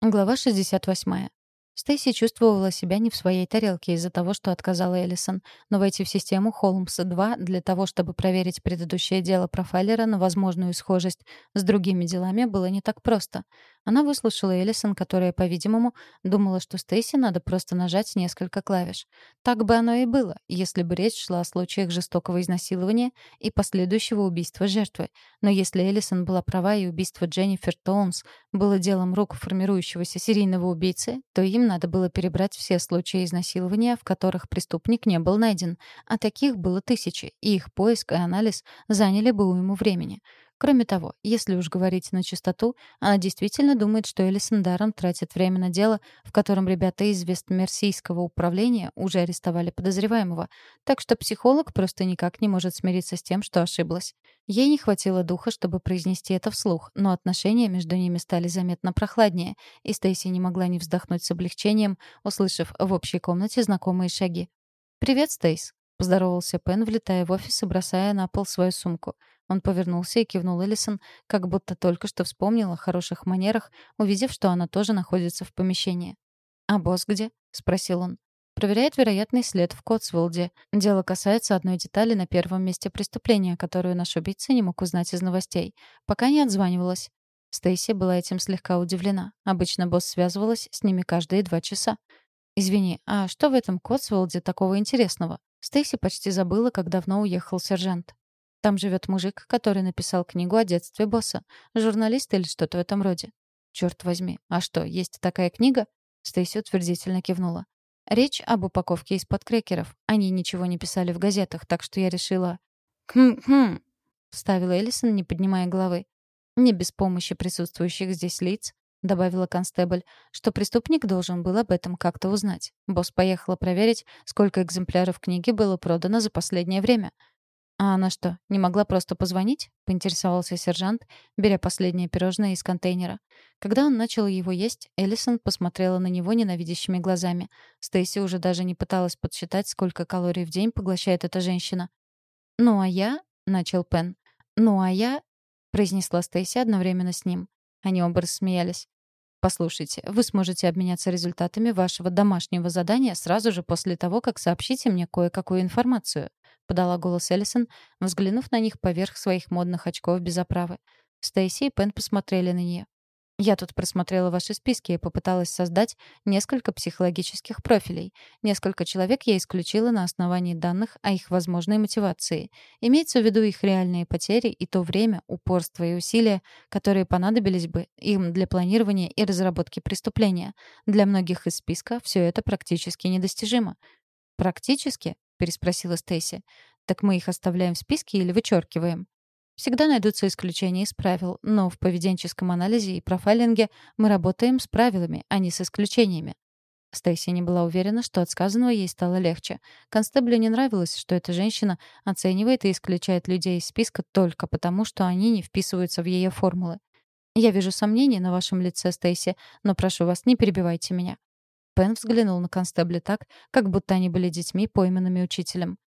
Глава 68. Стейси чувствовала себя не в своей тарелке из-за того, что отказала Эллисон, но войти в систему Холмса-2 для того, чтобы проверить предыдущее дело профайлера на возможную схожесть с другими делами, было не так просто. Она выслушала Эллисон, которая, по-видимому, думала, что Стейси надо просто нажать несколько клавиш. Так бы оно и было, если бы речь шла о случаях жестокого изнасилования и последующего убийства жертвы. Но если Эллисон была права и убийство Дженнифер Тоунс было делом рук формирующегося серийного убийцы, то им надо было перебрать все случаи изнасилования, в которых преступник не был найден. А таких было тысячи, и их поиск и анализ заняли бы уйму времени. Кроме того, если уж говорить на чистоту, она действительно думает, что Элисон тратит время на дело, в котором ребята из Вестмерсийского управления уже арестовали подозреваемого, так что психолог просто никак не может смириться с тем, что ошиблась. Ей не хватило духа, чтобы произнести это вслух, но отношения между ними стали заметно прохладнее, и Стейси не могла не вздохнуть с облегчением, услышав в общей комнате знакомые шаги. «Привет, Стейс», — поздоровался Пен, влетая в офис и бросая на пол свою сумку. Он повернулся и кивнул Эллисон, как будто только что вспомнил о хороших манерах, увидев, что она тоже находится в помещении. «А босс где?» — спросил он. Проверяет вероятный след в Котсволде. Дело касается одной детали на первом месте преступления, которую наш убийца не мог узнать из новостей. Пока не отзванивалась. Стейси была этим слегка удивлена. Обычно босс связывалась с ними каждые два часа. «Извини, а что в этом Котсволде такого интересного?» Стейси почти забыла, как давно уехал сержант. Там живет мужик, который написал книгу о детстве босса. Журналист или что-то в этом роде. Черт возьми, а что, есть такая книга? Стейси утвердительно кивнула. Речь об упаковке из-под крекеров. Они ничего не писали в газетах, так что я решила... «Хм-хм», — вставила Эллисон, не поднимая головы. «Не без помощи присутствующих здесь лиц», — добавила констебль, что преступник должен был об этом как-то узнать. Босс поехала проверить, сколько экземпляров книги было продано за последнее время. «А она что, не могла просто позвонить?» — поинтересовался сержант, беря последнее пирожное из контейнера. Когда он начал его есть, Эллисон посмотрела на него ненавидящими глазами. Стейси уже даже не пыталась подсчитать, сколько калорий в день поглощает эта женщина. «Ну а я...» — начал Пен. «Ну а я...» — произнесла Стейси одновременно с ним. Они оба рассмеялись. «Послушайте, вы сможете обменяться результатами вашего домашнего задания сразу же после того, как сообщите мне кое-какую информацию», подала голос Эллисон, взглянув на них поверх своих модных очков без оправы. Стейси и Пен посмотрели на нее. Я тут просмотрела ваши списки и попыталась создать несколько психологических профилей. Несколько человек я исключила на основании данных о их возможной мотивации. Имеется в виду их реальные потери и то время, упорство и усилия, которые понадобились бы им для планирования и разработки преступления. Для многих из списка все это практически недостижимо. Практически? переспросила Стейси. Так мы их оставляем в списке или вычеркиваем? Всегда найдутся исключения из правил, но в поведенческом анализе и профайлинге мы работаем с правилами, а не с исключениями. Стейси не была уверена, что от сказанного ей стало легче. Констеблю не нравилось, что эта женщина оценивает и исключает людей из списка только потому, что они не вписываются в ее формулы. «Я вижу сомнения на вашем лице, Стейси, но прошу вас, не перебивайте меня. Пен взглянул на констебля так, как будто они были детьми, пойманными учителем.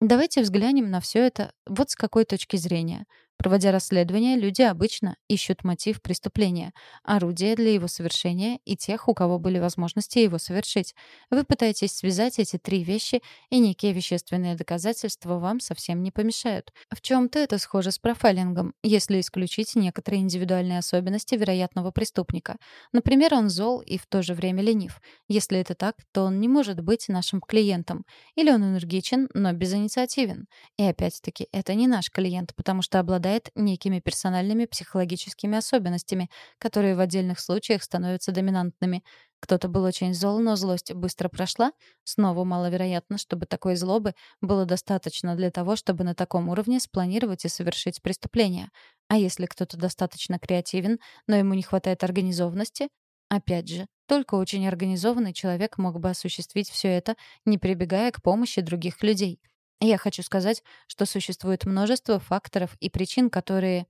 Давайте взглянем на все это вот с какой точки зрения. Проводя расследование, люди обычно ищут мотив преступления, орудие для его совершения и тех, у кого были возможности его совершить. Вы пытаетесь связать эти три вещи, и некие вещественные доказательства вам совсем не помешают. В чем-то это схоже с профайлингом, если исключить некоторые индивидуальные особенности вероятного преступника. Например, он зол и в то же время ленив. Если это так, то он не может быть нашим клиентом. Или он энергичен, но безинициативен. И опять-таки, это не наш клиент, потому что обладает обладает некими персональными психологическими особенностями, которые в отдельных случаях становятся доминантными. Кто-то был очень зол, но злость быстро прошла. Снова маловероятно, чтобы такой злобы было достаточно для того, чтобы на таком уровне спланировать и совершить преступление. А если кто-то достаточно креативен, но ему не хватает организованности, Опять же, только очень организованный человек мог бы осуществить все это, не прибегая к помощи других людей. Я хочу сказать, что существует множество факторов и причин, которые...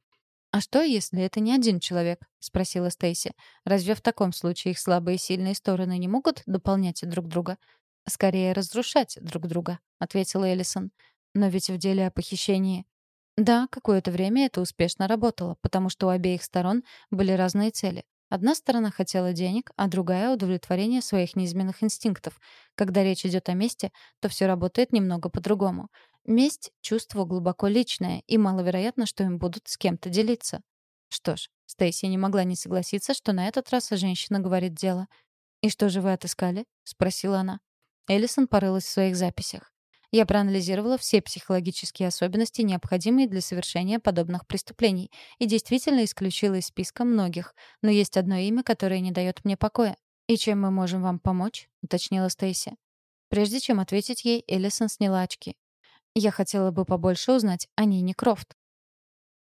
«А что, если это не один человек?» — спросила Стейси. «Разве в таком случае их слабые и сильные стороны не могут дополнять друг друга?» «Скорее разрушать друг друга», — ответила Эллисон. «Но ведь в деле о похищении...» «Да, какое-то время это успешно работало, потому что у обеих сторон были разные цели. Одна сторона хотела денег, а другая — удовлетворение своих неизменных инстинктов. Когда речь идет о мести, то все работает немного по-другому. Месть — чувство глубоко личное, и маловероятно, что им будут с кем-то делиться. Что ж, Стейси не могла не согласиться, что на этот раз женщина говорит дело. «И что же вы отыскали?» — спросила она. Эллисон порылась в своих записях. Я проанализировала все психологические особенности, необходимые для совершения подобных преступлений, и действительно исключила из списка многих. Но есть одно имя, которое не дает мне покоя. «И чем мы можем вам помочь?» — уточнила Стейси. Прежде чем ответить ей, Эллисон сняла очки. «Я хотела бы побольше узнать о Нине Крофт».